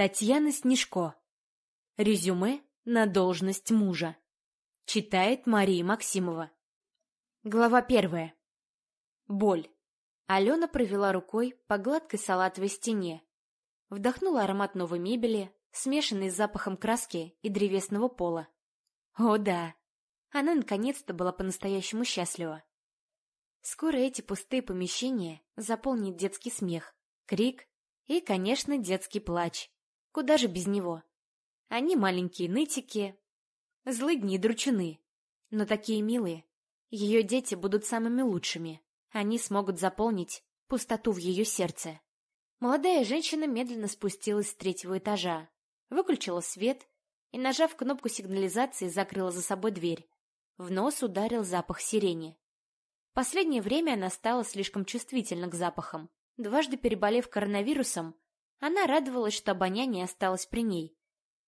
Татьяна Снежко. Резюме на должность мужа. Читает Мария Максимова. Глава первая. Боль. Алена провела рукой по гладкой салатовой стене. Вдохнула аромат новой мебели, смешанный с запахом краски и древесного пола. О да, она наконец-то была по-настоящему счастлива. Скоро эти пустые помещения заполнит детский смех, крик и, конечно, детский плач. Куда же без него? Они маленькие нытики, злыдни и дручуны, но такие милые. Ее дети будут самыми лучшими. Они смогут заполнить пустоту в ее сердце. Молодая женщина медленно спустилась с третьего этажа, выключила свет и, нажав кнопку сигнализации, закрыла за собой дверь. В нос ударил запах сирени. Последнее время она стала слишком чувствительна к запахам. Дважды переболев коронавирусом, она радовалась, что обоняние осталось при ней,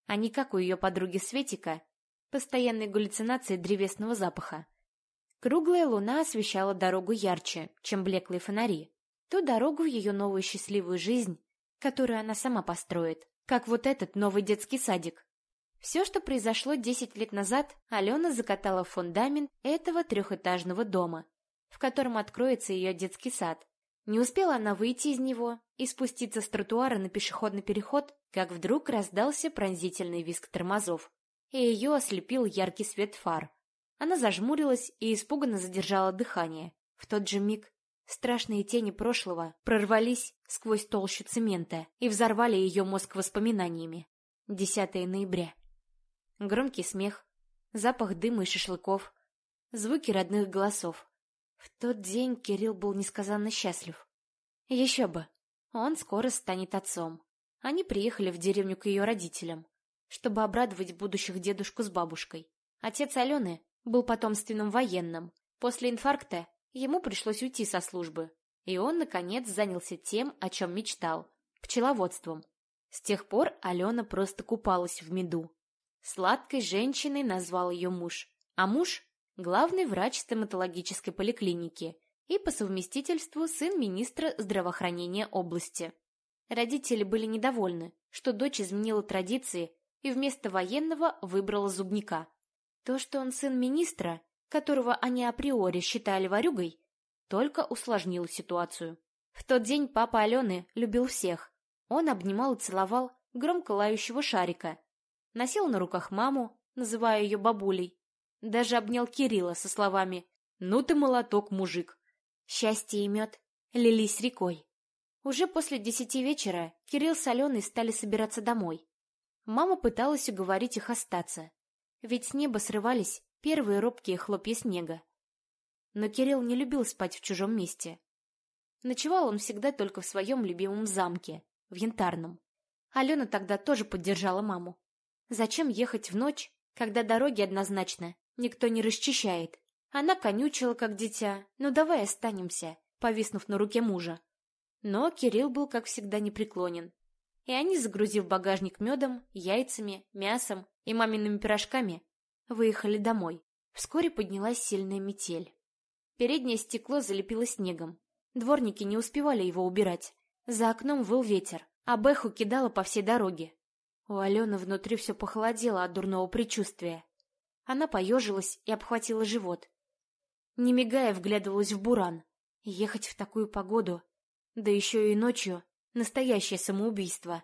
а не как у ее подруги Светика, постоянной галлюцинации древесного запаха. Круглая луна освещала дорогу ярче, чем блеклые фонари. Ту дорогу в ее новую счастливую жизнь, которую она сама построит, как вот этот новый детский садик. Все, что произошло десять лет назад, Алена закатала в фундамент этого трехэтажного дома, в котором откроется ее детский сад. Не успела она выйти из него и спуститься с тротуара на пешеходный переход, как вдруг раздался пронзительный визг тормозов, и ее ослепил яркий свет фар. Она зажмурилась и испуганно задержала дыхание. В тот же миг страшные тени прошлого прорвались сквозь толщу цемента и взорвали ее мозг воспоминаниями. 10 ноября. Громкий смех, запах дыма и шашлыков, звуки родных голосов. В тот день Кирилл был несказанно счастлив. Еще бы, он скоро станет отцом. Они приехали в деревню к ее родителям, чтобы обрадовать будущих дедушку с бабушкой. Отец Алены был потомственным военным. После инфаркта ему пришлось уйти со службы, и он, наконец, занялся тем, о чем мечтал – пчеловодством. С тех пор Алена просто купалась в меду. Сладкой женщиной назвал ее муж, а муж главный врач стоматологической поликлиники и по совместительству сын министра здравоохранения области. Родители были недовольны, что дочь изменила традиции и вместо военного выбрала зубника. То, что он сын министра, которого они априори считали ворюгой, только усложнило ситуацию. В тот день папа Алены любил всех. Он обнимал и целовал громко лающего шарика, носил на руках маму, называя ее бабулей, даже обнял Кирилла со словами «Ну ты молоток, мужик!». Счастье и мед лились рекой. Уже после десяти вечера Кирилл с Аленой стали собираться домой. Мама пыталась уговорить их остаться, ведь с неба срывались первые робкие хлопья снега. Но Кирилл не любил спать в чужом месте. Ночевал он всегда только в своем любимом замке, в Янтарном. Алена тогда тоже поддержала маму. Зачем ехать в ночь, когда дороги однозначно никто не расчищает. Она конючила, как дитя. «Ну давай останемся», повиснув на руке мужа. Но Кирилл был, как всегда, непреклонен. И они, загрузив багажник медом, яйцами, мясом и мамиными пирожками, выехали домой. Вскоре поднялась сильная метель. Переднее стекло залепило снегом. Дворники не успевали его убирать. За окном выл ветер, а Бэху кидало по всей дороге. У Алены внутри все похолодело от дурного предчувствия. Она поежилась и обхватила живот. Не мигая, вглядывалась в буран. Ехать в такую погоду, да еще и ночью, настоящее самоубийство.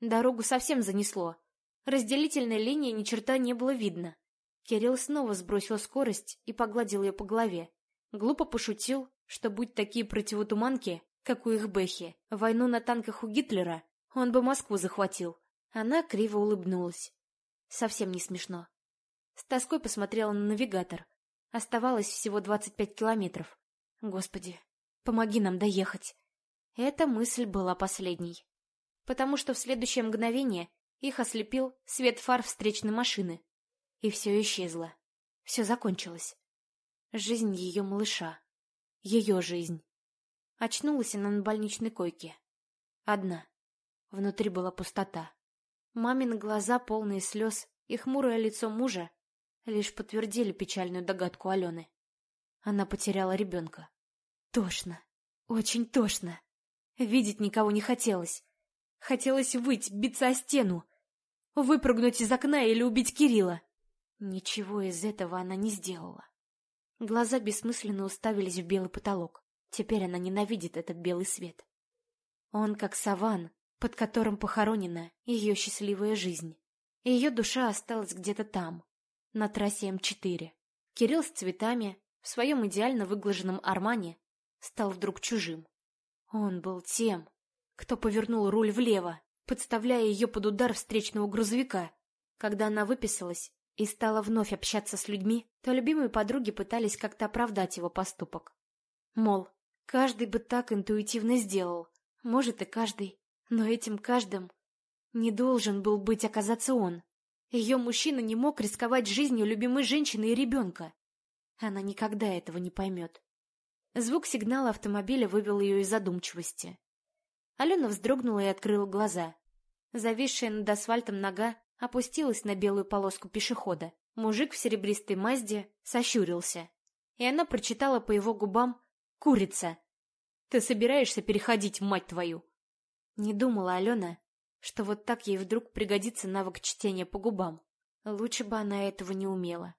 Дорогу совсем занесло. Разделительной линии ни черта не было видно. Кирилл снова сбросил скорость и погладил ее по голове. Глупо пошутил, что будь такие противотуманки, как у их Бэхи, войну на танках у Гитлера, он бы Москву захватил. Она криво улыбнулась. Совсем не смешно. С тоской посмотрела на навигатор. Оставалось всего двадцать пять километров. Господи, помоги нам доехать. Эта мысль была последней. Потому что в следующее мгновение их ослепил свет фар встречной машины. И все исчезло. Все закончилось. Жизнь ее малыша. Ее жизнь. Очнулась она на больничной койке. Одна. Внутри была пустота. Мамины глаза, полные слез, и хмурое лицо мужа лишь подтвердили печальную догадку Алены. Она потеряла ребенка. Тошно. Очень тошно. Видеть никого не хотелось. Хотелось выть, биться о стену, выпрыгнуть из окна или убить Кирилла. Ничего из этого она не сделала. Глаза бессмысленно уставились в белый потолок. Теперь она ненавидит этот белый свет. Он как саван, под которым похоронена ее счастливая жизнь. Ее душа осталась где-то там, на трассе М4. Кирилл с цветами, в своем идеально выглаженном армане, стал вдруг чужим. Он был тем, кто повернул руль влево, подставляя ее под удар встречного грузовика. Когда она выписалась и стала вновь общаться с людьми, то любимые подруги пытались как-то оправдать его поступок. Мол, каждый бы так интуитивно сделал, может и каждый, но этим каждым не должен был быть оказаться он. Ее мужчина не мог рисковать жизнью любимой женщины и ребенка. Она никогда этого не поймет. Звук сигнала автомобиля вывел ее из задумчивости. Алена вздрогнула и открыла глаза. Зависшая над асфальтом нога опустилась на белую полоску пешехода. Мужик в серебристой мазде сощурился. И она прочитала по его губам «Курица». «Ты собираешься переходить, мать твою?» Не думала Алена, что вот так ей вдруг пригодится навык чтения по губам. Лучше бы она этого не умела.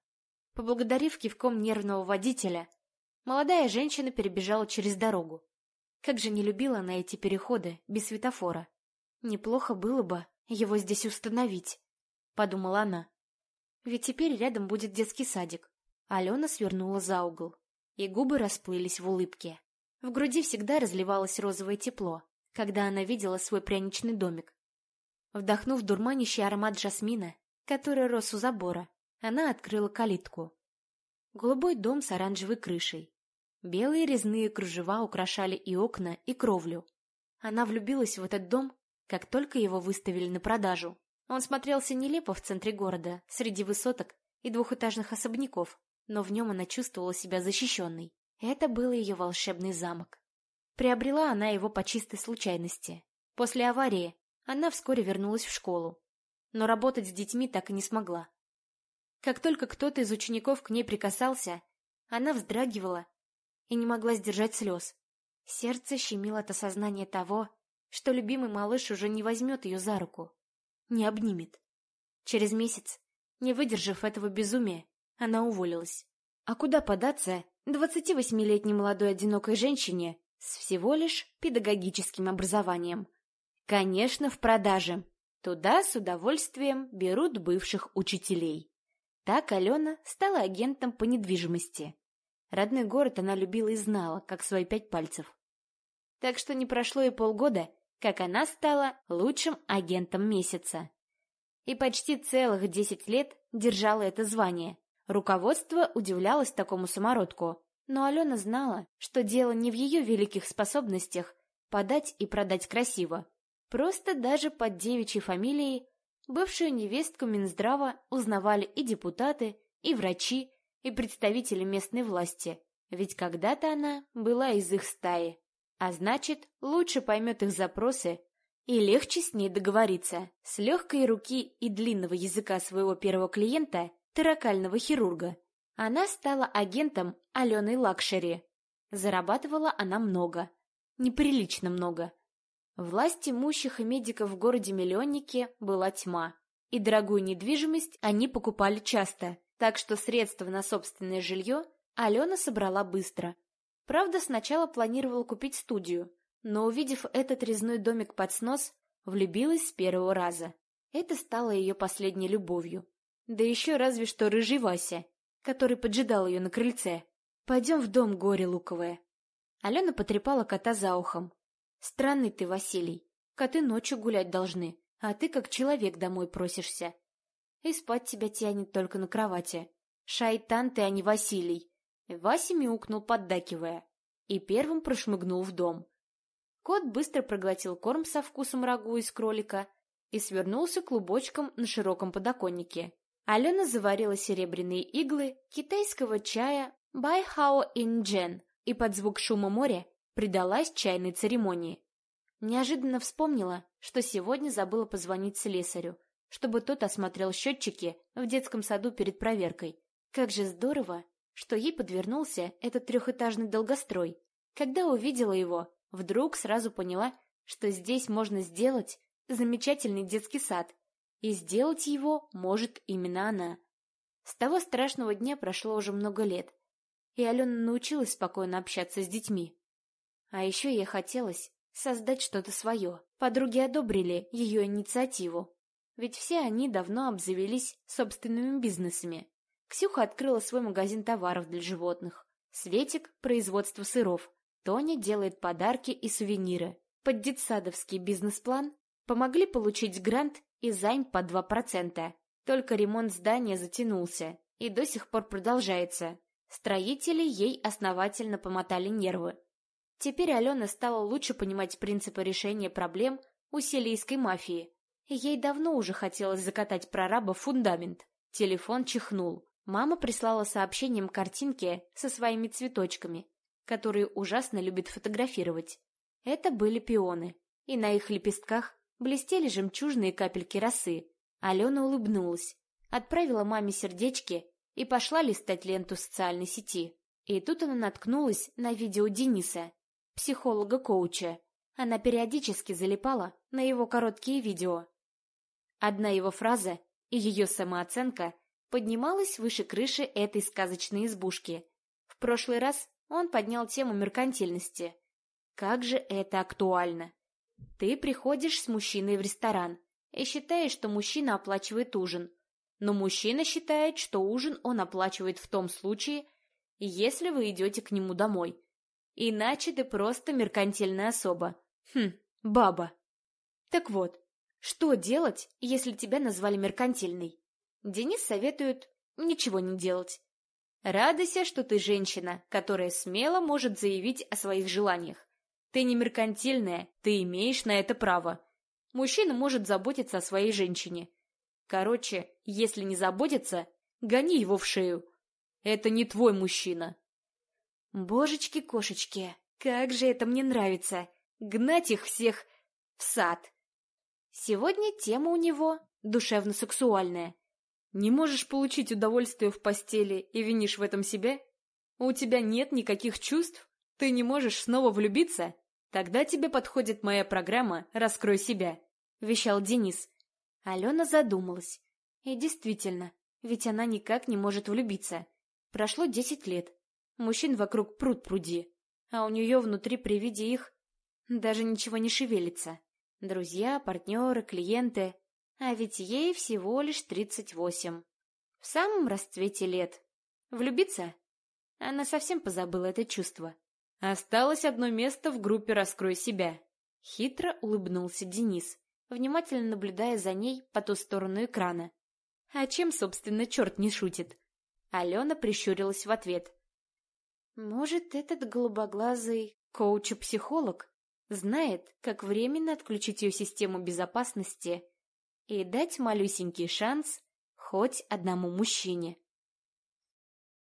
Поблагодарив кивком нервного водителя, молодая женщина перебежала через дорогу. Как же не любила она эти переходы без светофора. Неплохо было бы его здесь установить, подумала она. Ведь теперь рядом будет детский садик. Алена свернула за угол, и губы расплылись в улыбке. В груди всегда разливалось розовое тепло, когда она видела свой пряничный домик. Вдохнув дурманящий аромат жасмина, который рос у забора, она открыла калитку. Голубой дом с оранжевой крышей, Белые резные кружева украшали и окна, и кровлю. Она влюбилась в этот дом, как только его выставили на продажу. Он смотрелся нелепо в центре города, среди высоток и двухэтажных особняков, но в нем она чувствовала себя защищенной. Это был ее волшебный замок. Приобрела она его по чистой случайности. После аварии она вскоре вернулась в школу, но работать с детьми так и не смогла. Как только кто-то из учеников к ней прикасался, она вздрагивала и не могла сдержать слез. Сердце щемило от осознания того, что любимый малыш уже не возьмет ее за руку, не обнимет. Через месяц, не выдержав этого безумия, она уволилась. А куда податься 28-летней молодой одинокой женщине с всего лишь педагогическим образованием? Конечно, в продаже. Туда с удовольствием берут бывших учителей. Так Алена стала агентом по недвижимости. Родной город она любила и знала, как свои пять пальцев. Так что не прошло и полгода, как она стала лучшим агентом месяца. И почти целых десять лет держала это звание. Руководство удивлялось такому самородку, но Алена знала, что дело не в ее великих способностях подать и продать красиво. Просто даже под девичьей фамилией бывшую невестку Минздрава узнавали и депутаты, и врачи, и представители местной власти, ведь когда-то она была из их стаи, а значит, лучше поймет их запросы и легче с ней договориться. С легкой руки и длинного языка своего первого клиента, торакального хирурга, она стала агентом Аленой Лакшери. Зарабатывала она много, неприлично много. Власть имущих и медиков в городе-миллионнике была тьма, и дорогую недвижимость они покупали часто, так что средства на собственное жилье Алена собрала быстро. Правда, сначала планировала купить студию, но, увидев этот резной домик под снос, влюбилась с первого раза. Это стало ее последней любовью. Да еще разве что рыжий Вася, который поджидал ее на крыльце. «Пойдем в дом, горе луковое». Алена потрепала кота за ухом. «Странный ты, Василий. Коты ночью гулять должны, а ты как человек домой просишься и спать тебя тянет только на кровати. Шайтан ты, а не Василий. Вася мяукнул, поддакивая, и первым прошмыгнул в дом. Кот быстро проглотил корм со вкусом рагу из кролика и свернулся клубочком на широком подоконнике. Алена заварила серебряные иглы китайского чая Байхао Инджен и под звук шума моря предалась чайной церемонии. Неожиданно вспомнила, что сегодня забыла позвонить слесарю, чтобы тот осмотрел счетчики в детском саду перед проверкой. Как же здорово, что ей подвернулся этот трехэтажный долгострой. Когда увидела его, вдруг сразу поняла, что здесь можно сделать замечательный детский сад, и сделать его может именно она. С того страшного дня прошло уже много лет, и Алена научилась спокойно общаться с детьми. А еще ей хотелось создать что-то свое. Подруги одобрили ее инициативу, ведь все они давно обзавелись собственными бизнесами. Ксюха открыла свой магазин товаров для животных. Светик – производство сыров. Тоня делает подарки и сувениры. Под детсадовский бизнес-план помогли получить грант и займ по 2%. Только ремонт здания затянулся и до сих пор продолжается. Строители ей основательно помотали нервы. Теперь Алена стала лучше понимать принципы решения проблем у сирийской мафии. Ей давно уже хотелось закатать прораба в фундамент. Телефон чихнул. Мама прислала сообщением картинки со своими цветочками, которые ужасно любит фотографировать. Это были пионы, и на их лепестках блестели жемчужные капельки росы. Алена улыбнулась, отправила маме сердечки и пошла листать ленту социальной сети. И тут она наткнулась на видео Дениса, психолога-коуча. Она периодически залипала на его короткие видео. Одна его фраза и ее самооценка поднималась выше крыши этой сказочной избушки. В прошлый раз он поднял тему меркантильности. Как же это актуально! Ты приходишь с мужчиной в ресторан и считаешь, что мужчина оплачивает ужин. Но мужчина считает, что ужин он оплачивает в том случае, если вы идете к нему домой. Иначе ты просто меркантильная особа. Хм, баба. Так вот, что делать, если тебя назвали меркантильной? Денис советует ничего не делать. Радуйся, что ты женщина, которая смело может заявить о своих желаниях. Ты не меркантильная, ты имеешь на это право. Мужчина может заботиться о своей женщине. Короче, если не заботится, гони его в шею. Это не твой мужчина. Божечки-кошечки, как же это мне нравится! Гнать их всех в сад! Сегодня тема у него душевно-сексуальная. Не можешь получить удовольствие в постели и винишь в этом себя? У тебя нет никаких чувств? Ты не можешь снова влюбиться? Тогда тебе подходит моя программа «Раскрой себя», — вещал Денис. Алена задумалась. И действительно, ведь она никак не может влюбиться. Прошло десять лет. Мужчин вокруг пруд пруди, а у нее внутри при виде их даже ничего не шевелится. Друзья, партнеры, клиенты. А ведь ей всего лишь тридцать восемь. В самом расцвете лет. Влюбиться? Она совсем позабыла это чувство. Осталось одно место в группе «Раскрой себя». Хитро улыбнулся Денис, внимательно наблюдая за ней по ту сторону экрана. А чем, собственно, черт не шутит? Алена прищурилась в ответ. Может, этот голубоглазый коуч-психолог знает, как временно отключить ее систему безопасности и дать малюсенький шанс хоть одному мужчине.